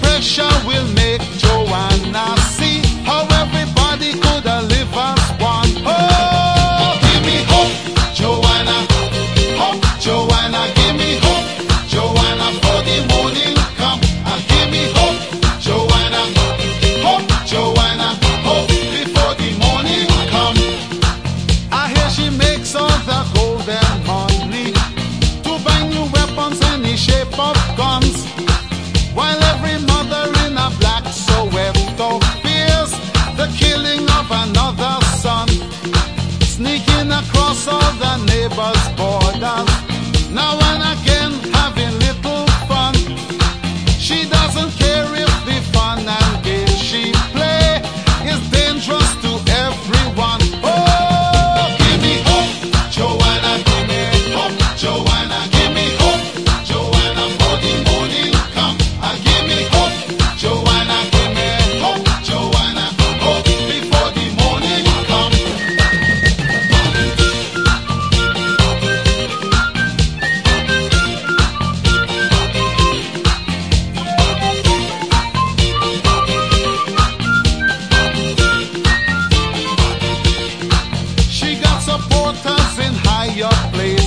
pressure will make your. the neighbor's borders.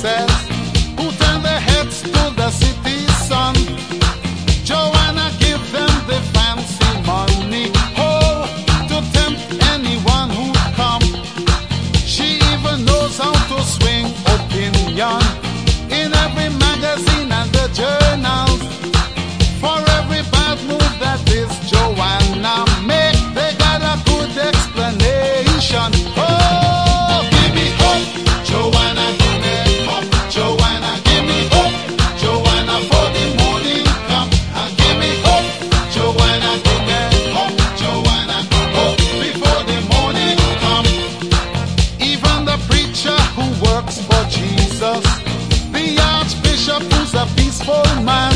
princess their heads to the city? A peaceful man.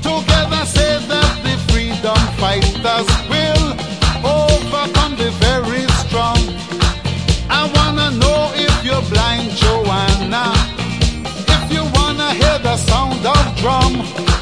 Together say that the freedom fighters will overcome the very strong. I wanna know if you're blind, Joanna. If you wanna hear the sound of drum.